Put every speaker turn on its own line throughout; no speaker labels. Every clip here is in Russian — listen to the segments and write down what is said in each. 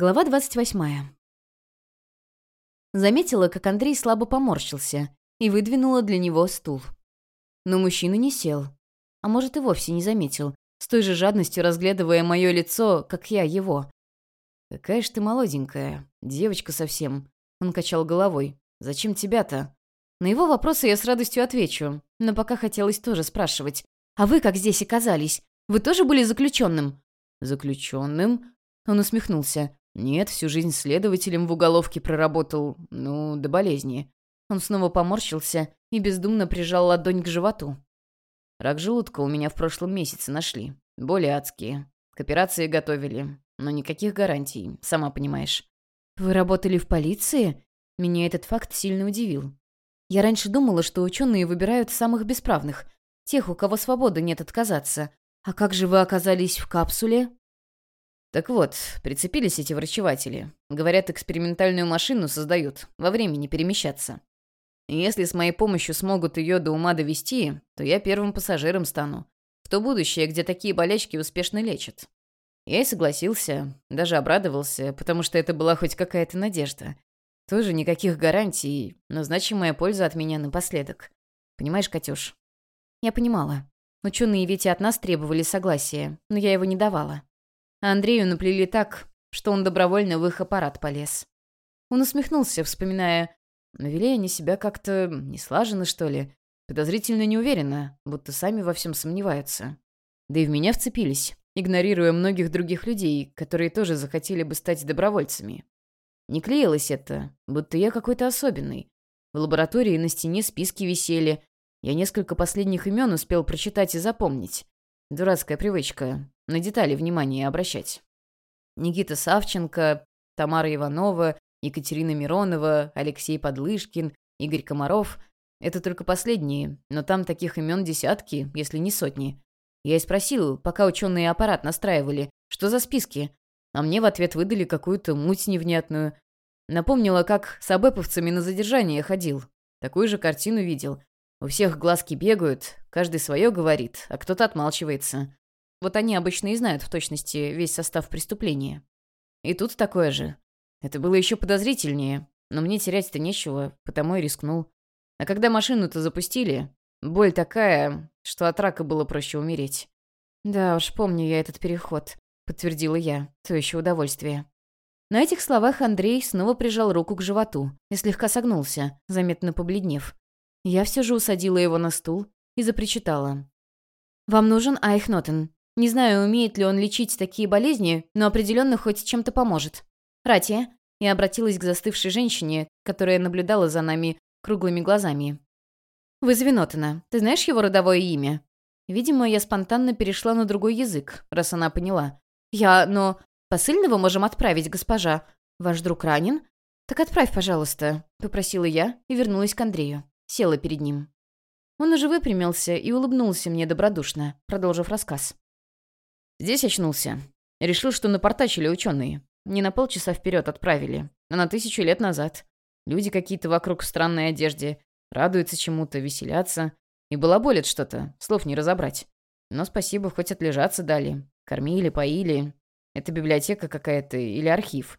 Глава 28. Заметила, как Андрей слабо поморщился и выдвинула для него стул. Но мужчина не сел. А может, и вовсе не заметил, с той же жадностью разглядывая мое лицо, как я его. «Какая ж ты молоденькая, девочка совсем», — он качал головой. «Зачем тебя-то?» На его вопросы я с радостью отвечу, но пока хотелось тоже спрашивать. «А вы как здесь оказались? Вы тоже были заключенным?» «Заключенным?» Он усмехнулся. Нет, всю жизнь следователем в уголовке проработал, ну, до болезни. Он снова поморщился и бездумно прижал ладонь к животу. Рак желудка у меня в прошлом месяце нашли. Боли адские. К операции готовили. Но никаких гарантий, сама понимаешь. Вы работали в полиции? Меня этот факт сильно удивил. Я раньше думала, что ученые выбирают самых бесправных, тех, у кого свободы нет отказаться. А как же вы оказались в капсуле? Так вот, прицепились эти врачеватели. Говорят, экспериментальную машину создают, во времени перемещаться. Если с моей помощью смогут ее до ума довести, то я первым пассажиром стану. В то будущее, где такие болячки успешно лечат. Я и согласился, даже обрадовался, потому что это была хоть какая-то надежда. Тоже никаких гарантий, но значимая польза от меня напоследок. Понимаешь, Катюш? Я понимала. Ученые ведь и от нас требовали согласия, но я его не давала. Андрею наплели так, что он добровольно в их аппарат полез. Он усмехнулся, вспоминая, навели они себя как-то не слаженно, что ли, подозрительно неуверенно, будто сами во всем сомневаются. Да и в меня вцепились, игнорируя многих других людей, которые тоже захотели бы стать добровольцами. Не клеилось это, будто я какой-то особенный. В лаборатории на стене списки висели. Я несколько последних имен успел прочитать и запомнить. Дурацкая привычка на детали внимание обращать. Никита Савченко, Тамара Иванова, Екатерина Миронова, Алексей Подлышкин, Игорь Комаров — это только последние, но там таких имен десятки, если не сотни. Я и спросил, пока ученые аппарат настраивали, что за списки, а мне в ответ выдали какую-то муть невнятную. Напомнила, как с абэповцами на задержание ходил. Такую же картину видел. У всех глазки бегают, каждый свое говорит, а кто-то отмалчивается. Вот они обычно и знают в точности весь состав преступления. И тут такое же. Это было еще подозрительнее, но мне терять-то нечего, потому и рискнул. А когда машину-то запустили, боль такая, что от рака было проще умереть. «Да уж, помню я этот переход», — подтвердила я. То еще удовольствие. На этих словах Андрей снова прижал руку к животу и слегка согнулся, заметно побледнев. Я все же усадила его на стул и запричитала. «Вам нужен Айхнотен. Не знаю, умеет ли он лечить такие болезни, но определенно хоть чем-то поможет. Ратия, я обратилась к застывшей женщине, которая наблюдала за нами круглыми глазами. «Вызови Нотена. Ты знаешь его родовое имя?» Видимо, я спонтанно перешла на другой язык, раз она поняла. «Я... но... посыльного можем отправить, госпожа. Ваш друг ранен?» «Так отправь, пожалуйста», — попросила я и вернулась к Андрею. Села перед ним. Он уже выпрямился и улыбнулся мне добродушно, продолжив рассказ. Здесь очнулся. Решил, что напортачили ученые. Не на полчаса вперед отправили, а на тысячу лет назад. Люди какие-то вокруг в странной одежде. Радуются чему-то, веселятся. И балаболят что-то, слов не разобрать. Но спасибо, хоть отлежаться дали. Кормили, поили. Это библиотека какая-то или архив.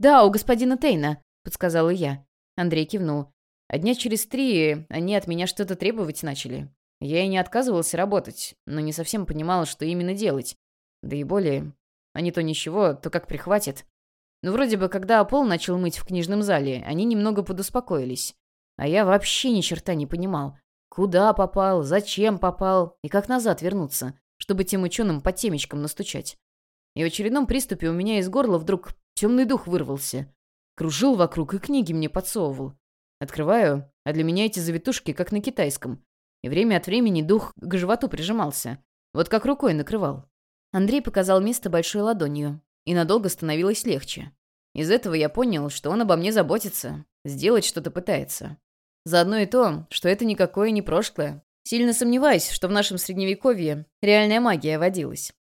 «Да, у господина Тейна», — подсказала я. Андрей кивнул. А дня через три они от меня что-то требовать начали. Я и не отказывался работать, но не совсем понимала, что именно делать. Да и более. А не то ничего, то как прихватит. Ну, вроде бы, когда пол начал мыть в книжном зале, они немного подуспокоились. А я вообще ни черта не понимал. Куда попал, зачем попал и как назад вернуться, чтобы тем ученым по темечкам настучать. И в очередном приступе у меня из горла вдруг темный дух вырвался. Кружил вокруг и книги мне подсовывал. Открываю, а для меня эти завитушки как на китайском. И время от времени дух к животу прижимался. Вот как рукой накрывал. Андрей показал место большой ладонью, и надолго становилось легче. Из этого я понял, что он обо мне заботится, сделать что-то пытается. Заодно и то, что это никакое не прошлое. Сильно сомневаюсь, что в нашем средневековье реальная магия водилась.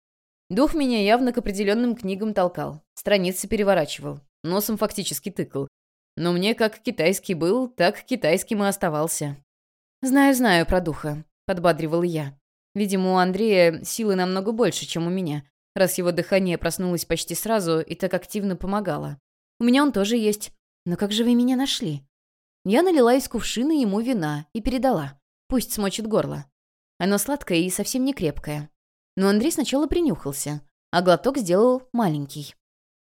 Дух меня явно к определенным книгам толкал, страницы переворачивал, носом фактически тыкал. Но мне как китайский был, так китайским и оставался. «Знаю-знаю про духа», — подбадривал я. Видимо, у Андрея силы намного больше, чем у меня. раз его дыхание проснулось почти сразу и так активно помогало. «У меня он тоже есть. Но как же вы меня нашли?» Я налила из кувшина ему вина и передала. Пусть смочит горло. Оно сладкое и совсем не крепкое. Но Андрей сначала принюхался, а глоток сделал маленький.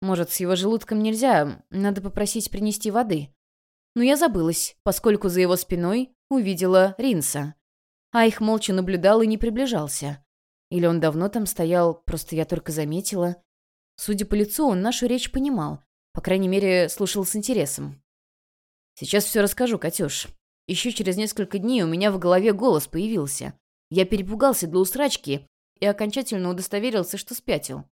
Может, с его желудком нельзя, надо попросить принести воды. Но я забылась, поскольку за его спиной увидела Ринса. А их молча наблюдал и не приближался. Или он давно там стоял, просто я только заметила. Судя по лицу, он нашу речь понимал. По крайней мере, слушал с интересом. «Сейчас все расскажу, Катюш. Еще через несколько дней у меня в голове голос появился. Я перепугался для усрачки и окончательно удостоверился, что спятил.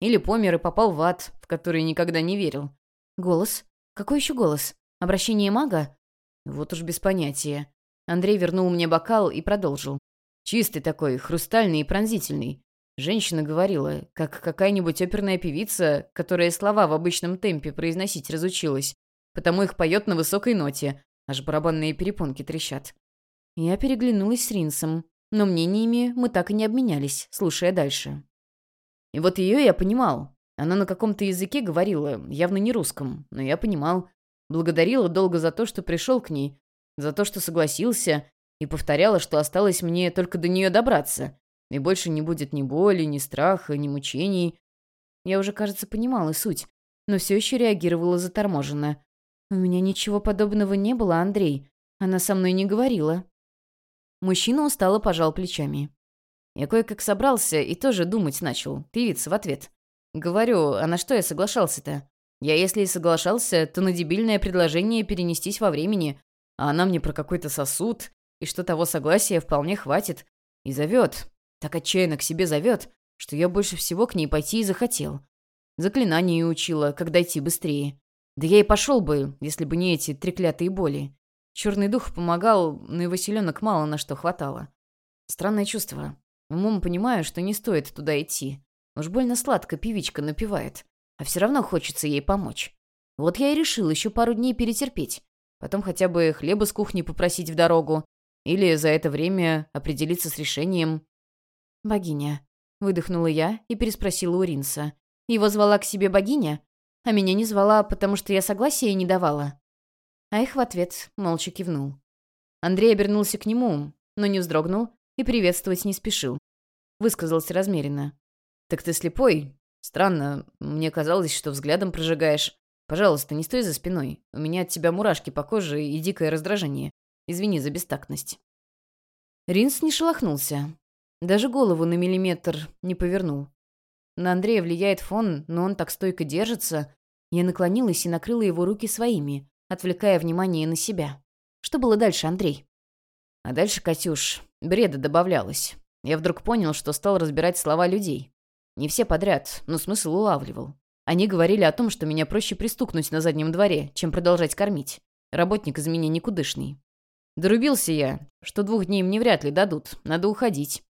Или помер и попал в ад, в который никогда не верил. Голос? Какой еще голос? Обращение мага? Вот уж без понятия. Андрей вернул мне бокал и продолжил. Чистый такой, хрустальный и пронзительный. Женщина говорила, как какая-нибудь оперная певица, которая слова в обычном темпе произносить разучилась, потому их поет на высокой ноте, аж барабанные перепонки трещат. Я переглянулась с Ринсом, но мнениями мы так и не обменялись, слушая дальше. И вот ее я понимал. Она на каком-то языке говорила, явно не русском, но я понимал. Благодарила долго за то, что пришел к ней, за то, что согласился, и повторяла, что осталось мне только до нее добраться, и больше не будет ни боли, ни страха, ни мучений. Я уже, кажется, понимала суть, но все еще реагировала заторможенно. «У меня ничего подобного не было, Андрей. Она со мной не говорила». Мужчина устало пожал плечами. Я кое-как собрался и тоже думать начал, певица в ответ. Говорю, а на что я соглашался-то? Я, если и соглашался, то на дебильное предложение перенестись во времени, а она мне про какой-то сосуд, и что того согласия вполне хватит. И зовет. Так отчаянно к себе зовет, что я больше всего к ней пойти и захотел. Заклинание учила, как дойти быстрее. Да я и пошел бы, если бы не эти треклятые боли. Черный дух помогал, но его селенок мало на что хватало. Странное чувство. Умом понимаю, что не стоит туда идти. Уж больно сладко певичка напевает а все равно хочется ей помочь. Вот я и решил еще пару дней перетерпеть. Потом хотя бы хлеба с кухни попросить в дорогу. Или за это время определиться с решением. «Богиня», — выдохнула я и переспросила у Ринса. «Его звала к себе богиня? А меня не звала, потому что я согласия не давала?» А их в ответ молча кивнул. Андрей обернулся к нему, но не вздрогнул и приветствовать не спешил. Высказался размеренно. «Так ты слепой? Странно, мне казалось, что взглядом прожигаешь. Пожалуйста, не стой за спиной. У меня от тебя мурашки по коже и дикое раздражение. Извини за бестактность. Ринс не шелохнулся. Даже голову на миллиметр не повернул. На Андрея влияет фон, но он так стойко держится. Я наклонилась и накрыла его руки своими, отвлекая внимание на себя. Что было дальше, Андрей? А дальше, Катюш, бреда добавлялось. Я вдруг понял, что стал разбирать слова людей. Не все подряд, но смысл улавливал. Они говорили о том, что меня проще пристукнуть на заднем дворе, чем продолжать кормить. Работник из меня никудышный. Дорубился я, что двух дней мне вряд ли дадут, надо уходить.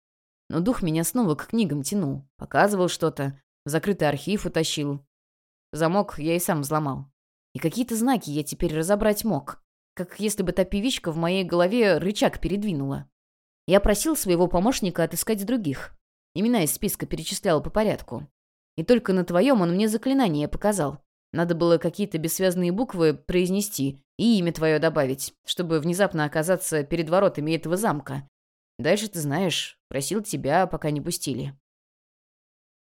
Но дух меня снова к книгам тянул, показывал что-то, в закрытый архив утащил. Замок я и сам взломал. И какие-то знаки я теперь разобрать мог, как если бы та певичка в моей голове рычаг передвинула. Я просил своего помощника отыскать других, Имена из списка перечислял по порядку. И только на твоем он мне заклинание показал. Надо было какие-то бессвязные буквы произнести и имя твое добавить, чтобы внезапно оказаться перед воротами этого замка. Дальше ты знаешь, просил тебя, пока не пустили.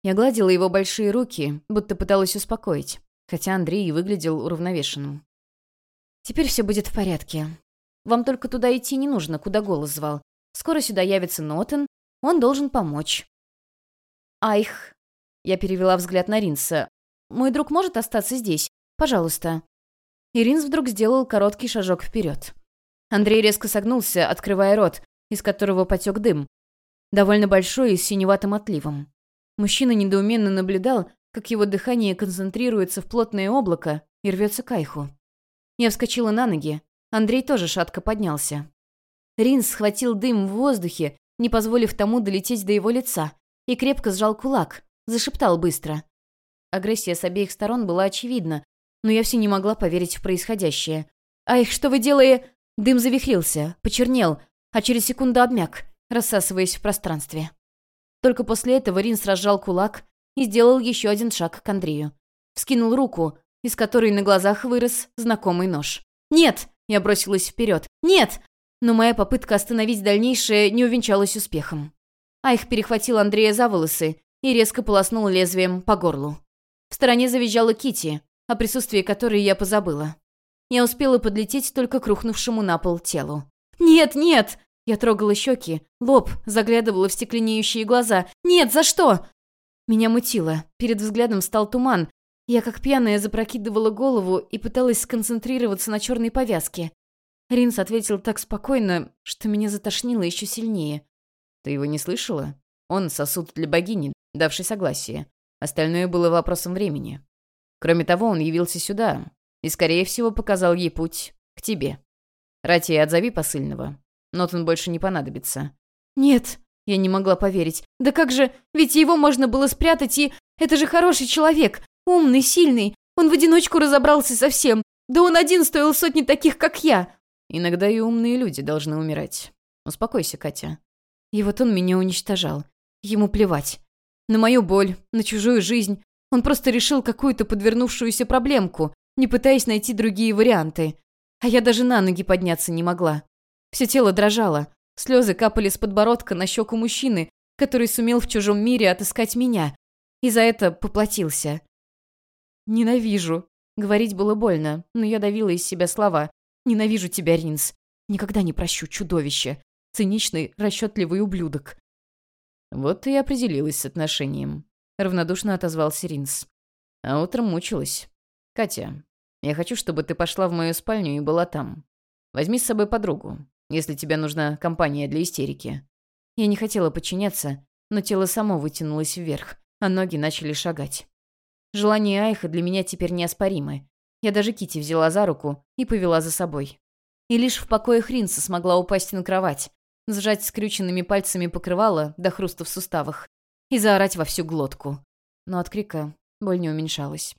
Я гладила его большие руки, будто пыталась успокоить, хотя Андрей выглядел уравновешенным. «Теперь все будет в порядке. Вам только туда идти не нужно, куда голос звал. Скоро сюда явится Нотен, он должен помочь. «Айх!» Я перевела взгляд на Ринса. «Мой друг может остаться здесь? Пожалуйста». И Ринс вдруг сделал короткий шажок вперед. Андрей резко согнулся, открывая рот, из которого потек дым. Довольно большой и с синеватым отливом. Мужчина недоуменно наблюдал, как его дыхание концентрируется в плотное облако и рвется к Айху. Я вскочила на ноги. Андрей тоже шатко поднялся. Ринс схватил дым в воздухе, не позволив тому долететь до его лица, и крепко сжал кулак, зашептал быстро. Агрессия с обеих сторон была очевидна, но я все не могла поверить в происходящее. «Ай, что вы делаете?» Дым завихрился, почернел, а через секунду обмяк, рассасываясь в пространстве. Только после этого Рин сражал кулак, и сделал еще один шаг к Андрею. Вскинул руку, из которой на глазах вырос знакомый нож. «Нет!» — я бросилась вперед. «Нет!» Но моя попытка остановить дальнейшее не увенчалась успехом. Айх перехватил Андрея за волосы и резко полоснул лезвием по горлу. В стороне завизжала Кити, о присутствии которой я позабыла. Я успела подлететь только к рухнувшему на пол телу. «Нет, нет!» Я трогала щеки, лоб, заглядывала в стекленеющие глаза. «Нет, за что?» Меня мутило. Перед взглядом стал туман. Я, как пьяная, запрокидывала голову и пыталась сконцентрироваться на черной повязке. Ринс ответил так спокойно, что меня затошнило еще сильнее.
«Ты его не слышала? Он сосуд для богини, давший согласие. Остальное было вопросом времени. Кроме того, он явился сюда и, скорее всего, показал ей путь к тебе. Рати, отзови посыльного. Нотон больше не понадобится».
«Нет», — я не могла поверить. «Да как же, ведь его можно было спрятать, и... Это же хороший человек, умный, сильный. Он в одиночку разобрался со всем. Да он один стоил сотни таких, как я».
«Иногда и умные люди должны умирать. Успокойся, Катя».
И вот он меня уничтожал. Ему плевать. На мою боль, на чужую жизнь. Он просто решил какую-то подвернувшуюся проблемку, не пытаясь найти другие варианты. А я даже на ноги подняться не могла. Все тело дрожало. Слезы капали с подбородка на щеку мужчины, который сумел в чужом мире отыскать меня. И за это поплатился. «Ненавижу». Говорить было больно, но я давила из себя слова. «Ненавижу тебя, Ринс. Никогда не прощу чудовище. Циничный, расчетливый ублюдок».
«Вот и определилась с отношением», — равнодушно отозвался Ринс. «А утром мучилась. Катя, я хочу, чтобы ты пошла в мою спальню и была там. Возьми с собой подругу если тебе нужна компания для истерики».
Я не хотела подчиняться, но тело само вытянулось вверх, а ноги начали шагать. Желание Айха для меня теперь неоспоримы. Я даже Кити взяла за руку и повела за собой. И лишь в покоях Ринса смогла упасть на кровать, сжать скрюченными пальцами покрывало до хруста в суставах и заорать во всю глотку. Но от крика боль не уменьшалась.